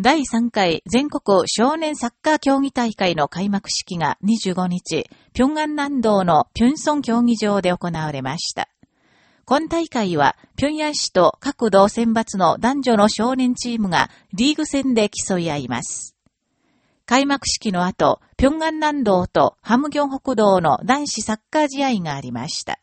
第3回全国少年サッカー競技大会の開幕式が25日、平安南道の平村競技場で行われました。今大会は、平安市と各道選抜の男女の少年チームがリーグ戦で競い合います。開幕式の後、平安南道とハムギョン北道の男子サッカー試合がありました。